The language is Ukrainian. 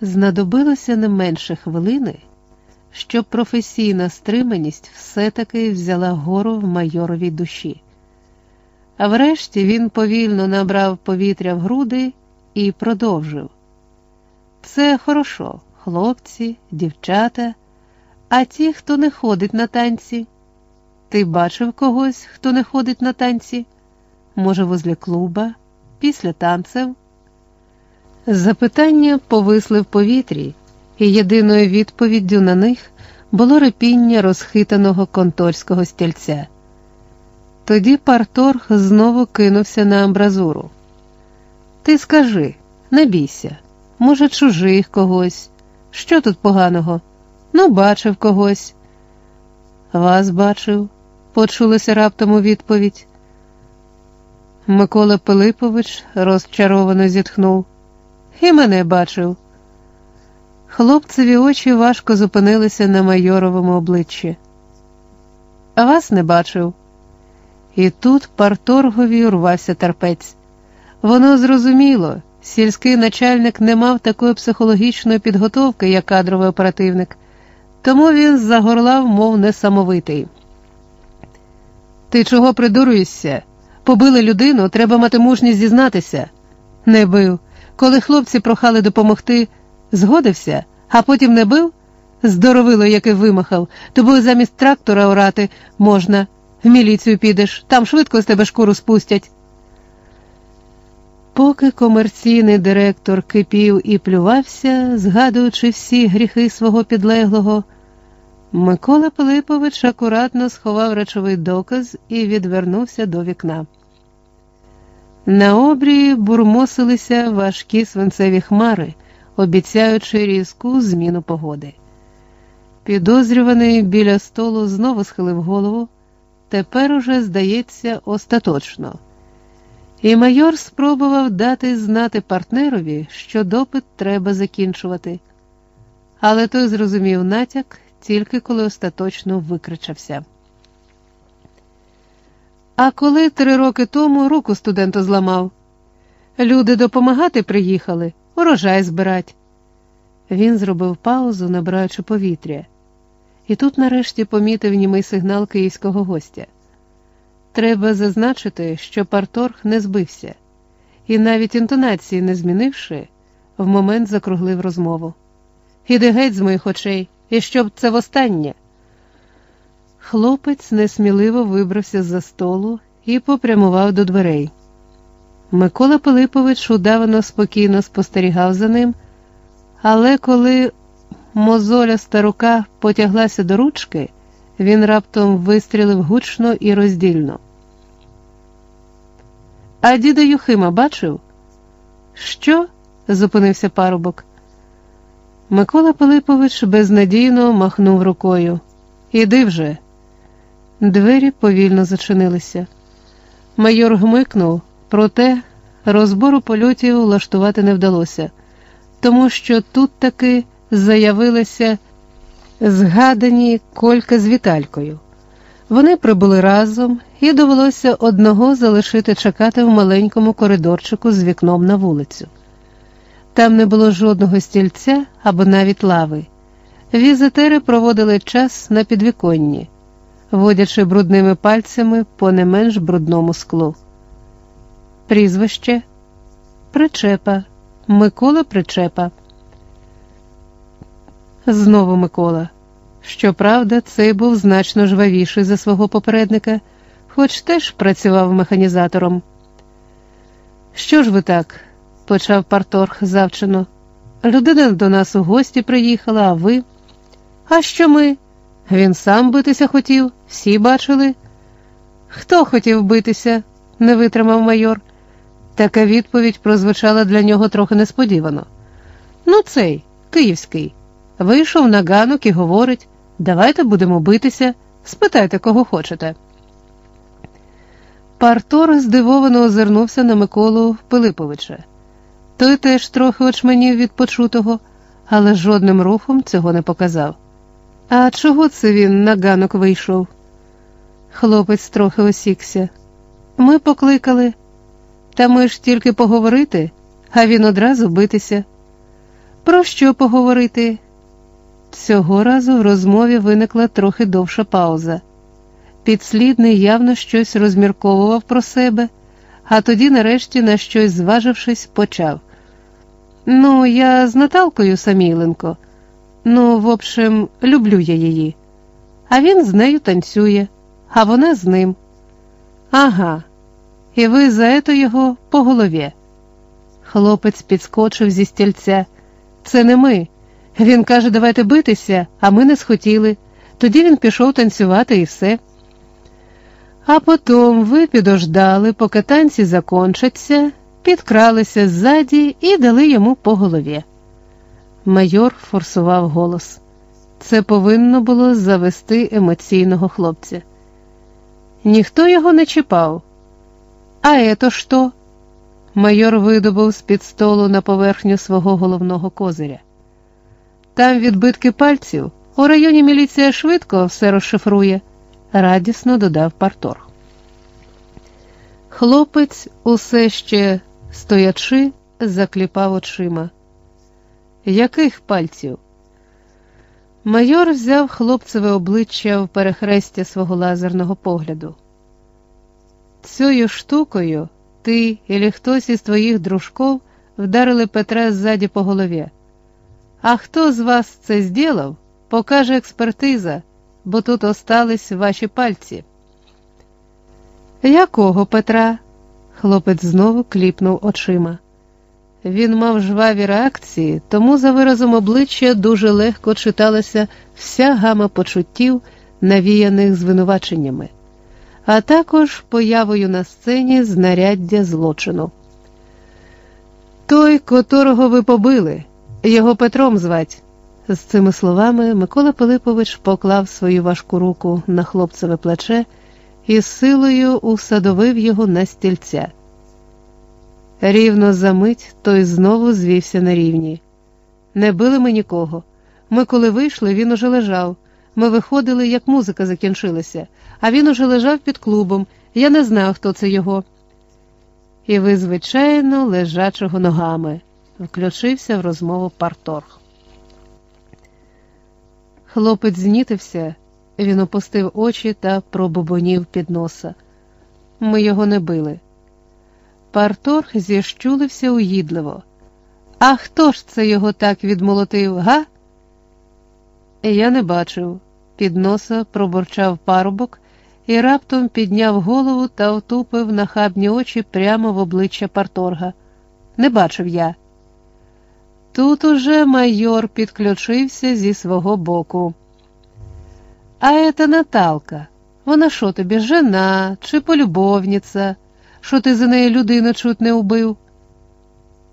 Знадобилося не менше хвилини, щоб професійна стриманість все-таки взяла гору в майоровій душі. А врешті він повільно набрав повітря в груди і продовжив. Це хорошо, хлопці, дівчата, а ті, хто не ходить на танці. Ти бачив когось, хто не ходить на танці? Може, возле клуба, після танців? Запитання повисли в повітрі, і єдиною відповіддю на них було репіння розхитаного конторського стільця. Тоді парторг знову кинувся на амбразуру. Ти скажи, не бійся, може, чужих когось. Що тут поганого? Ну, бачив когось. Вас бачив, почулася раптом у відповідь. Микола Пилипович розчаровано зітхнув. І мене бачив. Хлопцеві очі важко зупинилися на майоровому обличчі. А вас не бачив. І тут парторгові урвався терпець. Воно зрозуміло, сільський начальник не мав такої психологічної підготовки, як кадровий оперативник, тому він загорлав, мов несамовитий. Ти чого придуруєшся? Побили людину, треба мати мужність зізнатися. Не бив. Коли хлопці прохали допомогти, згодився, а потім не бив? Здоровило, яке вимахав, тобою замість трактора орати можна. В міліцію підеш, там швидко з тебе шкуру спустять. Поки комерційний директор кипів і плювався, згадуючи всі гріхи свого підлеглого, Микола Пилипович акуратно сховав речовий доказ і відвернувся до вікна. На обрії бурмосилися важкі свинцеві хмари, обіцяючи різку зміну погоди. Підозрюваний біля столу знову схилив голову, тепер уже, здається, остаточно. І майор спробував дати знати партнерові, що допит треба закінчувати, але той зрозумів натяк тільки коли остаточно викричався. А коли три роки тому руку студенту зламав, люди допомагати приїхали, урожай збирать. Він зробив паузу, набираючи повітря, і тут нарешті помітив німий сигнал київського гостя. Треба зазначити, що парторг не збився, і навіть інтонації не змінивши, в момент закруглив розмову. Іди геть з моїх очей, і щоб це востаннє. Хлопець несміливо вибрався з-за столу і попрямував до дверей. Микола Пилипович удавано спокійно спостерігав за ним, але коли мозоляста рука потяглася до ручки, він раптом вистрілив гучно і роздільно. А діда Юхима бачив? Що? зупинився парубок. Микола Пилипович безнадійно махнув рукою. Іди вже. Двері повільно зачинилися. Майор гмикнув, проте розбору польотів влаштувати не вдалося, тому що тут таки заявилися згадані колька з Віталькою. Вони прибули разом, і довелося одного залишити чекати в маленькому коридорчику з вікном на вулицю. Там не було жодного стільця або навіть лави. Візитери проводили час на підвіконні, водячи брудними пальцями по не менш брудному склу. Прізвище Причепа, Микола Причепа. Знову Микола. Щоправда, цей був значно жвавіший за свого попередника, хоч теж працював механізатором. Що ж ви так? почав парторг завчено. Людина до нас у гості приїхала, а ви? А що ми? Він сам битися хотів, всі бачили. Хто хотів битися? не витримав майор. Така відповідь прозвучала для нього трохи несподівано. Ну, цей, київський, вийшов на ганок і говорить давайте будемо битися, спитайте, кого хочете. Партор здивовано озирнувся на Миколу Пилиповича. Той теж трохи очменів від почутого, але жодним рухом цього не показав. А чого це він на ганок вийшов? Хлопець трохи осікся. Ми покликали, та ми ж тільки поговорити, а він одразу битися. Про що поговорити? Цього разу в розмові виникла трохи довша пауза. Підслідний явно щось розмірковував про себе, а тоді, нарешті, на щось зважившись, почав. Ну, я з Наталкою Самійленко. Ну, в общем, люблю я її. А він з нею танцює, а вона з ним. Ага, і ви за ето його по голові. Хлопець підскочив зі стільця. Це не ми. Він каже, давайте битися, а ми не схотіли. Тоді він пішов танцювати і все. А потім ви підождали, поки танці закончаться, підкралися ззаді і дали йому по голові. Майор форсував голос. Це повинно було завести емоційного хлопця. Ніхто його не чіпав. А ето що? Майор видобув з-під столу на поверхню свого головного козиря. Там відбитки пальців. У районі міліція швидко все розшифрує, радісно додав Парторг. Хлопець, усе ще стоячи, закліпав очима. Яких пальців? Майор взяв хлопцеве обличчя в перехрестя свого лазерного погляду. Цією штукою ти і хтось із твоїх дружков вдарили Петра ззаді по голові. А хто з вас це зділав, покаже експертиза, бо тут остались ваші пальці. Якого Петра? Хлопець знову кліпнув очима. Він мав жваві реакції, тому за виразом обличчя дуже легко читалася вся гама почуттів, навіяних звинуваченнями, а також появою на сцені знаряддя злочину. Той, котрого ви побили, його Петром звать. З цими словами Микола Пилипович поклав свою важку руку на хлопцеве плече і силою усадовив його на стільця. Рівно за мить той знову звівся на рівні. Не били ми нікого. Ми, коли вийшли, він уже лежав. Ми виходили, як музика закінчилася, а він уже лежав під клубом. Я не знав, хто це його. І ви, звичайно, лежачого ногами, включився в розмову Парторг. Хлопець знітився, він опустив очі та пробобонів під носа. Ми його не били. Парторг зіщулився уїдливо. А хто ж це його так відмолотив, га? Я не бачив. Під носа пробурчав парубок і раптом підняв голову та отупив нахабні очі прямо в обличчя Парторга. Не бачив я. Тут уже майор підключився зі свого боку. А ета Наталка, вона що тобі, жена чи полюбовниця? Що ти за неї людину чуть не убив?